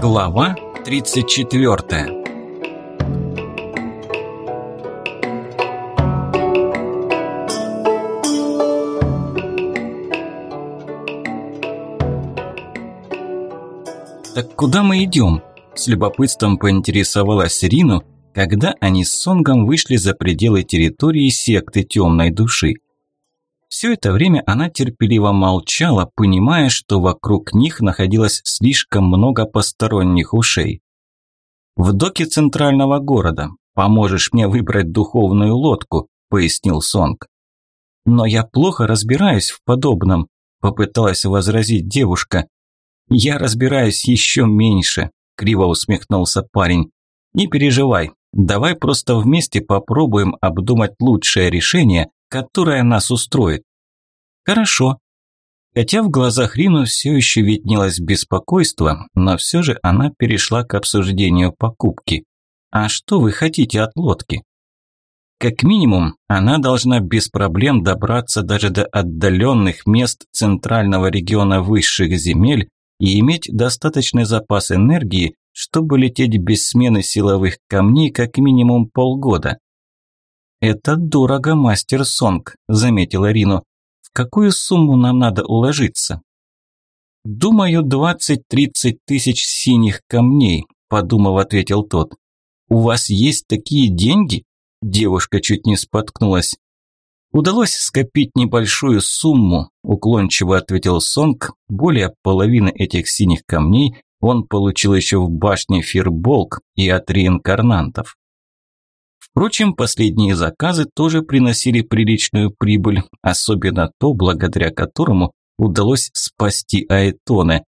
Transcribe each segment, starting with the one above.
Глава 34 «Так куда мы идем?» – с любопытством поинтересовалась Рину, когда они с Сонгом вышли за пределы территории секты темной души. Все это время она терпеливо молчала, понимая, что вокруг них находилось слишком много посторонних ушей. «В доке центрального города. Поможешь мне выбрать духовную лодку», – пояснил Сонг. «Но я плохо разбираюсь в подобном», – попыталась возразить девушка. «Я разбираюсь еще меньше», – криво усмехнулся парень. «Не переживай, давай просто вместе попробуем обдумать лучшее решение, которая нас устроит. Хорошо. Хотя в глазах Рину все еще виднелось беспокойство, но все же она перешла к обсуждению покупки. А что вы хотите от лодки? Как минимум, она должна без проблем добраться даже до отдаленных мест центрального региона высших земель и иметь достаточный запас энергии, чтобы лететь без смены силовых камней как минимум полгода. «Это дорого, мастер Сонг», – заметила Рину. «В какую сумму нам надо уложиться?» «Думаю, двадцать-тридцать тысяч синих камней», – подумав, ответил тот. «У вас есть такие деньги?» Девушка чуть не споткнулась. «Удалось скопить небольшую сумму», – уклончиво ответил Сонг. «Более половины этих синих камней он получил еще в башне Фирболк и от реинкарнантов». Впрочем, последние заказы тоже приносили приличную прибыль, особенно то, благодаря которому удалось спасти Аэтоне.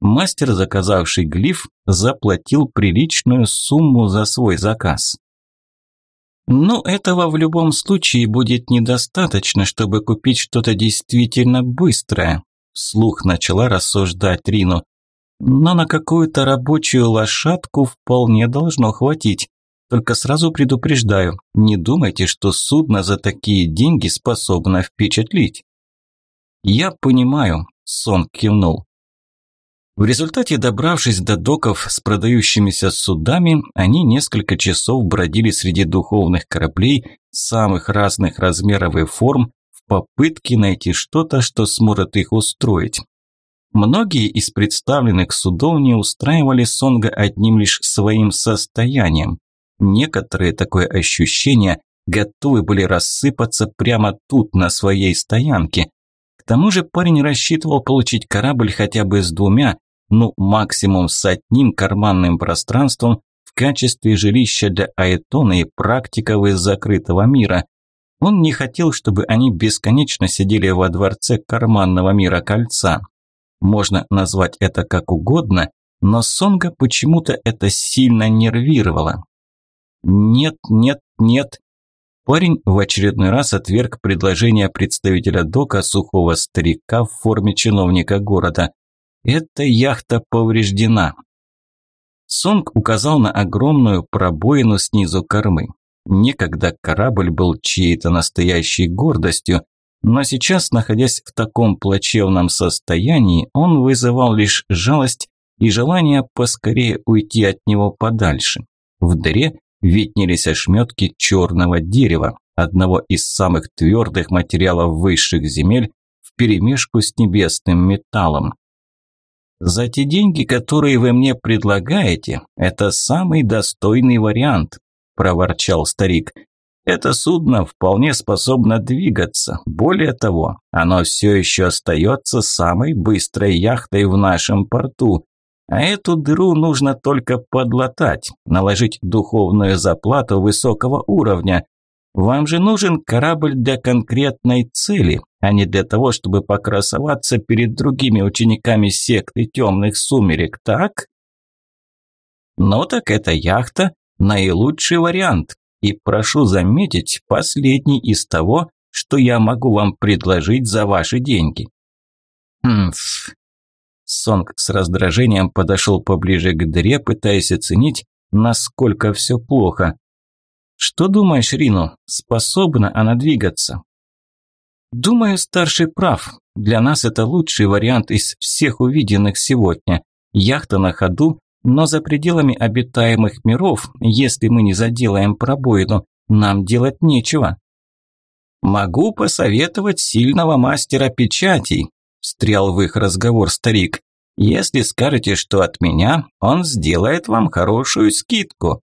Мастер, заказавший глиф, заплатил приличную сумму за свой заказ. Но этого в любом случае будет недостаточно, чтобы купить что-то действительно быстрое, вслух начала рассуждать Рину. Но на какую-то рабочую лошадку вполне должно хватить. Только сразу предупреждаю, не думайте, что судно за такие деньги способно впечатлить. Я понимаю, Сон кивнул. В результате, добравшись до доков с продающимися судами, они несколько часов бродили среди духовных кораблей самых разных размеров и форм в попытке найти что-то, что сможет их устроить. Многие из представленных судов не устраивали Сонга одним лишь своим состоянием. Некоторые, такое ощущение, готовы были рассыпаться прямо тут, на своей стоянке. К тому же парень рассчитывал получить корабль хотя бы с двумя, ну максимум с одним карманным пространством в качестве жилища для Аэтона и практиков из закрытого мира. Он не хотел, чтобы они бесконечно сидели во дворце карманного мира кольца. Можно назвать это как угодно, но Сонга почему-то это сильно нервировало. «Нет, нет, нет». Парень в очередной раз отверг предложение представителя ДОКа сухого старика в форме чиновника города. «Эта яхта повреждена». Сонг указал на огромную пробоину снизу кормы. Некогда корабль был чьей-то настоящей гордостью, но сейчас, находясь в таком плачевном состоянии, он вызывал лишь жалость и желание поскорее уйти от него подальше. В дыре виднелись ошметки черного дерева, одного из самых твердых материалов высших земель, вперемешку с небесным металлом. «За те деньги, которые вы мне предлагаете, это самый достойный вариант», – проворчал старик. «Это судно вполне способно двигаться. Более того, оно все еще остается самой быстрой яхтой в нашем порту. А эту дыру нужно только подлатать, наложить духовную заплату высокого уровня. Вам же нужен корабль для конкретной цели, а не для того, чтобы покрасоваться перед другими учениками секты темных сумерек, так? Ну так эта яхта – наилучший вариант. И прошу заметить, последний из того, что я могу вам предложить за ваши деньги. Хм, Сонг с раздражением подошел поближе к дыре, пытаясь оценить, насколько все плохо. «Что думаешь, Рину, способна она двигаться?» «Думаю, старший прав. Для нас это лучший вариант из всех увиденных сегодня. Яхта на ходу, но за пределами обитаемых миров, если мы не заделаем пробоину, нам делать нечего. Могу посоветовать сильного мастера печатей, встрял в их разговор старик. Если скажете, что от меня, он сделает вам хорошую скидку.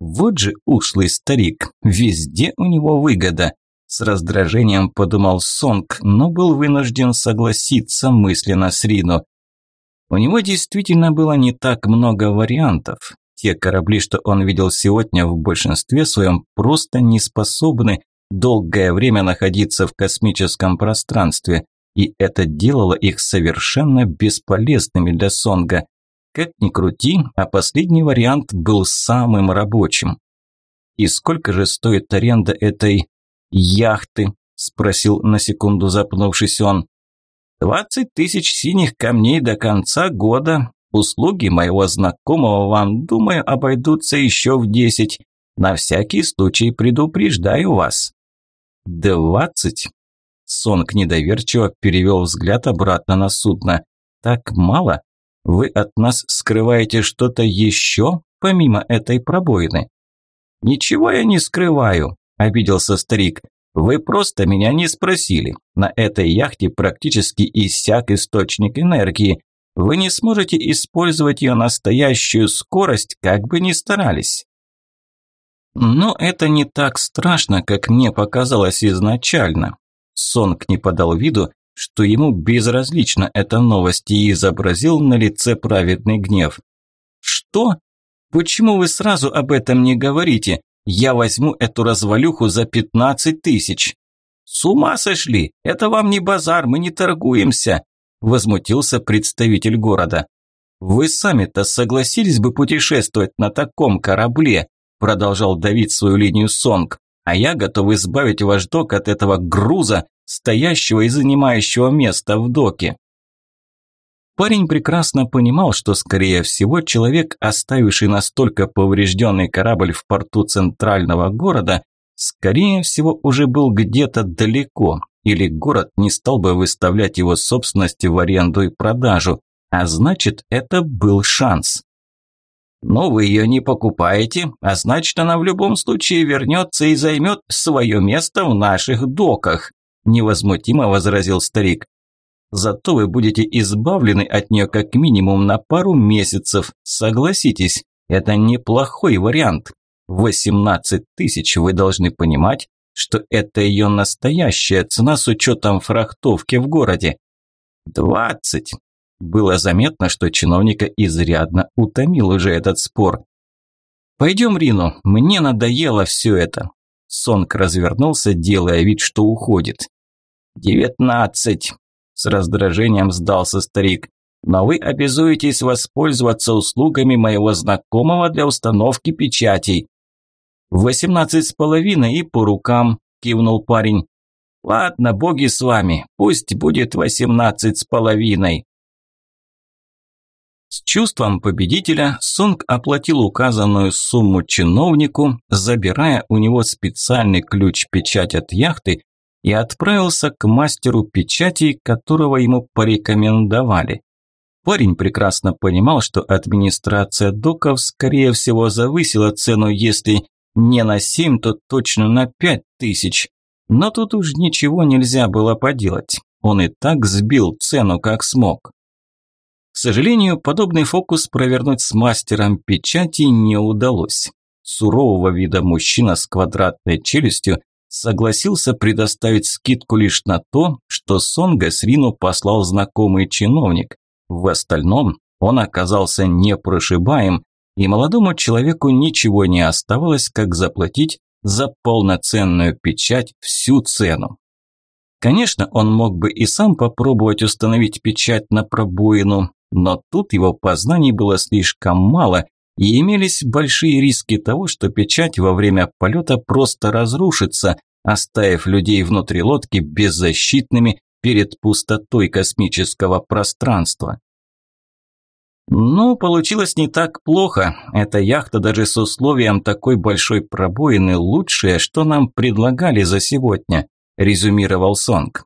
Вот же ушлый старик, везде у него выгода. С раздражением подумал Сонг, но был вынужден согласиться мысленно с Рину. У него действительно было не так много вариантов. Те корабли, что он видел сегодня, в большинстве своем просто не способны долгое время находиться в космическом пространстве, и это делало их совершенно бесполезными для Сонга. Как ни крути, а последний вариант был самым рабочим. «И сколько же стоит аренда этой яхты?» – спросил на секунду запнувшись он. «Двадцать тысяч синих камней до конца года. Услуги моего знакомого вам, думаю, обойдутся еще в десять. На всякий случай предупреждаю вас». «Двадцать?» Сонг недоверчиво перевел взгляд обратно на судно. «Так мало? Вы от нас скрываете что-то еще, помимо этой пробоины?» «Ничего я не скрываю», – обиделся старик. «Вы просто меня не спросили. На этой яхте практически иссяк источник энергии. Вы не сможете использовать ее настоящую скорость, как бы ни старались». Но это не так страшно, как мне показалось изначально. Сонг не подал виду, что ему безразлична эта новость и изобразил на лице праведный гнев. «Что? Почему вы сразу об этом не говорите? Я возьму эту развалюху за пятнадцать тысяч». «С ума сошли! Это вам не базар, мы не торгуемся!» Возмутился представитель города. «Вы сами-то согласились бы путешествовать на таком корабле?» Продолжал давить свою линию Сонг. «А я готов избавить ваш док от этого груза стоящего и занимающего место в доке. Парень прекрасно понимал, что, скорее всего, человек, оставивший настолько поврежденный корабль в порту центрального города, скорее всего, уже был где-то далеко, или город не стал бы выставлять его собственность в аренду и продажу, а значит, это был шанс. Но вы ее не покупаете, а значит, она в любом случае вернется и займет свое место в наших доках невозмутимо возразил старик. Зато вы будете избавлены от нее как минимум на пару месяцев, согласитесь, это неплохой вариант. 18 тысяч вы должны понимать, что это ее настоящая цена с учетом фрахтовки в городе. 20. Было заметно, что чиновника изрядно утомил уже этот спор. «Пойдем, Рину, мне надоело все это». Сонг развернулся, делая вид, что уходит. «Девятнадцать!» – с раздражением сдался старик. «Но вы обязуетесь воспользоваться услугами моего знакомого для установки печатей». «Восемнадцать с половиной и по рукам», – кивнул парень. «Ладно, боги с вами, пусть будет восемнадцать с половиной». С чувством победителя Сунг оплатил указанную сумму чиновнику, забирая у него специальный ключ-печать от яхты и отправился к мастеру печати, которого ему порекомендовали. Парень прекрасно понимал, что администрация доков, скорее всего, завысила цену, если не на 7, то точно на 5 тысяч. Но тут уж ничего нельзя было поделать. Он и так сбил цену, как смог. К сожалению, подобный фокус провернуть с мастером печати не удалось. Сурового вида мужчина с квадратной челюстью согласился предоставить скидку лишь на то, что Сонга Срину послал знакомый чиновник. В остальном он оказался непрошибаем, и молодому человеку ничего не оставалось, как заплатить за полноценную печать всю цену. Конечно, он мог бы и сам попробовать установить печать на пробоину, но тут его познаний было слишком мало, и имелись большие риски того, что печать во время полета просто разрушится, оставив людей внутри лодки беззащитными перед пустотой космического пространства. Ну, получилось не так плохо. Эта яхта даже с условием такой большой пробоины лучшее, что нам предлагали за сегодня, резюмировал Сонг.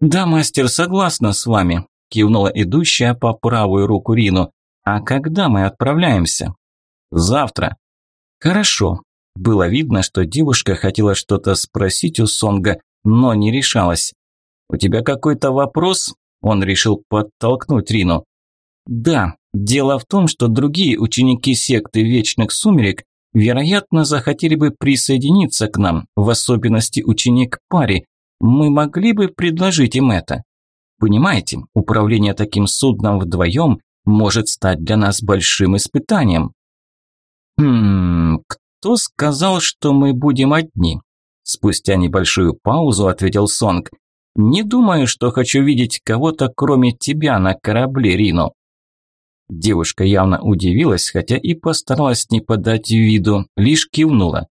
Да, мастер, согласна с вами, кивнула идущая по правую руку Рину. А когда мы отправляемся? Завтра. Хорошо. Было видно, что девушка хотела что-то спросить у Сонга, но не решалась. У тебя какой-то вопрос? Он решил подтолкнуть Рину. Да, дело в том, что другие ученики секты Вечных Сумерек, вероятно, захотели бы присоединиться к нам, в особенности ученик Пари. Мы могли бы предложить им это. Понимаете, управление таким судном вдвоем может стать для нас большим испытанием. Хм, кто сказал, что мы будем одни? Спустя небольшую паузу ответил Сонг. Не думаю, что хочу видеть кого-то, кроме тебя на корабле, Рино. Девушка явно удивилась, хотя и постаралась не подать виду, лишь кивнула.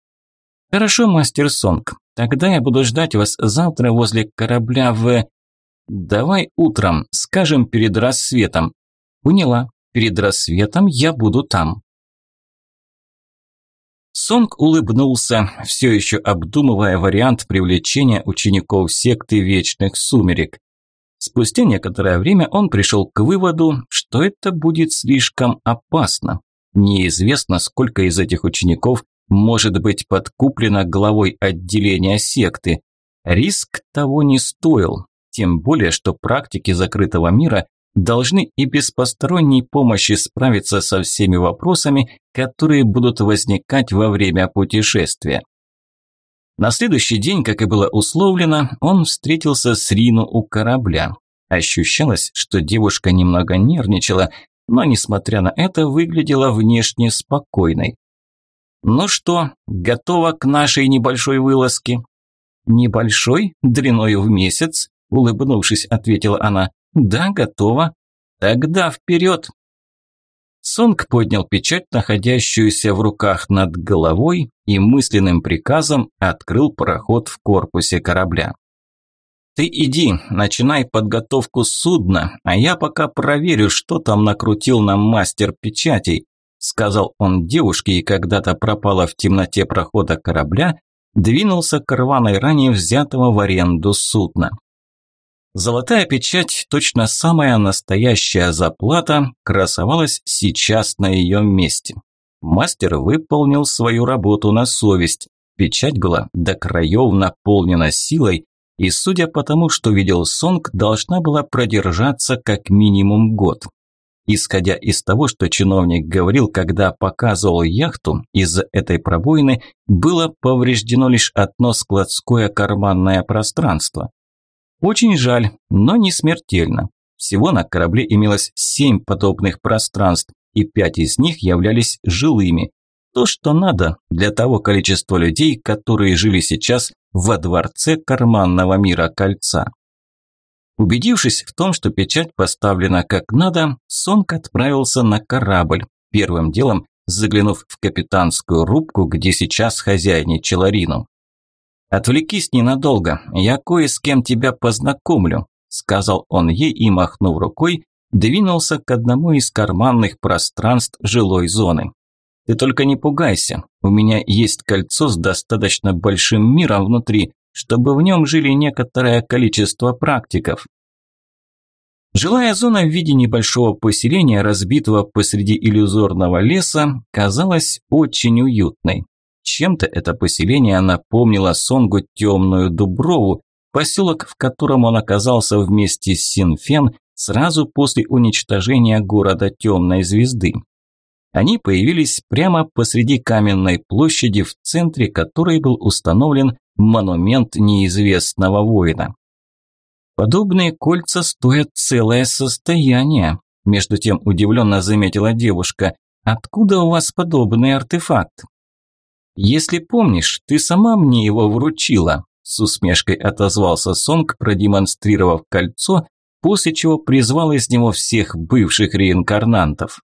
«Хорошо, мастер Сонг, тогда я буду ждать вас завтра возле корабля в...» «Давай утром, скажем, перед рассветом». «Поняла, перед рассветом я буду там». Сонг улыбнулся, все еще обдумывая вариант привлечения учеников секты Вечных Сумерек. Спустя некоторое время он пришел к выводу, что это будет слишком опасно. Неизвестно, сколько из этих учеников может быть подкуплено главой отделения секты. Риск того не стоил, тем более, что практики закрытого мира должны и без посторонней помощи справиться со всеми вопросами, которые будут возникать во время путешествия. На следующий день, как и было условлено, он встретился с Рину у корабля. Ощущалось, что девушка немного нервничала, но, несмотря на это, выглядела внешне спокойной. «Ну что, готова к нашей небольшой вылазке?» «Небольшой? Длиною в месяц?» – улыбнувшись, ответила она. «Да, готова. Тогда вперед!» Сонг поднял печать, находящуюся в руках над головой, и мысленным приказом открыл проход в корпусе корабля. «Ты иди, начинай подготовку судна, а я пока проверю, что там накрутил нам мастер печатей», сказал он девушке и когда-то пропала в темноте прохода корабля, двинулся к рваной ранее взятого в аренду судна. Золотая печать, точно самая настоящая заплата, красовалась сейчас на ее месте. Мастер выполнил свою работу на совесть. Печать была до краев наполнена силой, и, судя по тому, что видел Сонг, должна была продержаться как минимум год. Исходя из того, что чиновник говорил, когда показывал яхту, из-за этой пробоины было повреждено лишь одно складское карманное пространство. Очень жаль, но не смертельно. Всего на корабле имелось семь подобных пространств, и пять из них являлись жилыми. То, что надо для того количества людей, которые жили сейчас во дворце карманного мира кольца. Убедившись в том, что печать поставлена как надо, Сонг отправился на корабль, первым делом заглянув в капитанскую рубку, где сейчас хозяйничала Рину. «Отвлекись ненадолго, я кое с кем тебя познакомлю», сказал он ей и, махнув рукой, двинулся к одному из карманных пространств жилой зоны. «Ты только не пугайся, у меня есть кольцо с достаточно большим миром внутри, чтобы в нем жили некоторое количество практиков». Жилая зона в виде небольшого поселения, разбитого посреди иллюзорного леса, казалась очень уютной. Чем-то это поселение напомнило Сонгу темную Дуброву, поселок, в котором он оказался вместе с Синфен сразу после уничтожения города Темной Звезды. Они появились прямо посреди каменной площади, в центре которой был установлен монумент неизвестного воина. Подобные кольца стоят целое состояние, между тем удивленно заметила девушка. Откуда у вас подобный артефакт? «Если помнишь, ты сама мне его вручила», – с усмешкой отозвался Сонг, продемонстрировав кольцо, после чего призвал из него всех бывших реинкарнантов.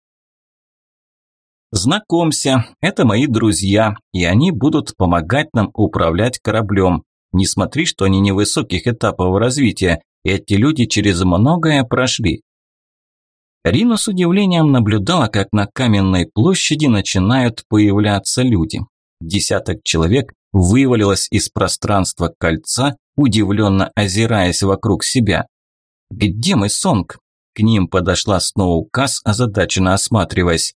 «Знакомься, это мои друзья, и они будут помогать нам управлять кораблем. Не смотри, что они невысоких этапов развития, эти люди через многое прошли». Рина с удивлением наблюдала, как на каменной площади начинают появляться люди. Десяток человек вывалилось из пространства кольца, удивленно озираясь вокруг себя. «Где мы, Сонг?» К ним подошла Сноукас, озадаченно осматриваясь.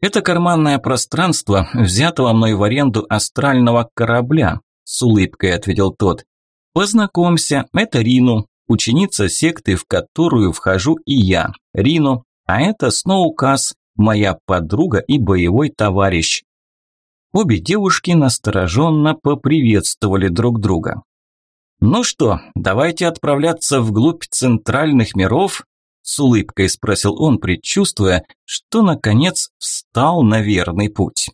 «Это карманное пространство, взятого мной в аренду астрального корабля», – с улыбкой ответил тот. «Познакомься, это Рину, ученица секты, в которую вхожу и я, Рину, а это Сноукас, моя подруга и боевой товарищ». Обе девушки настороженно поприветствовали друг друга. «Ну что, давайте отправляться вглубь центральных миров?» С улыбкой спросил он, предчувствуя, что наконец встал на верный путь.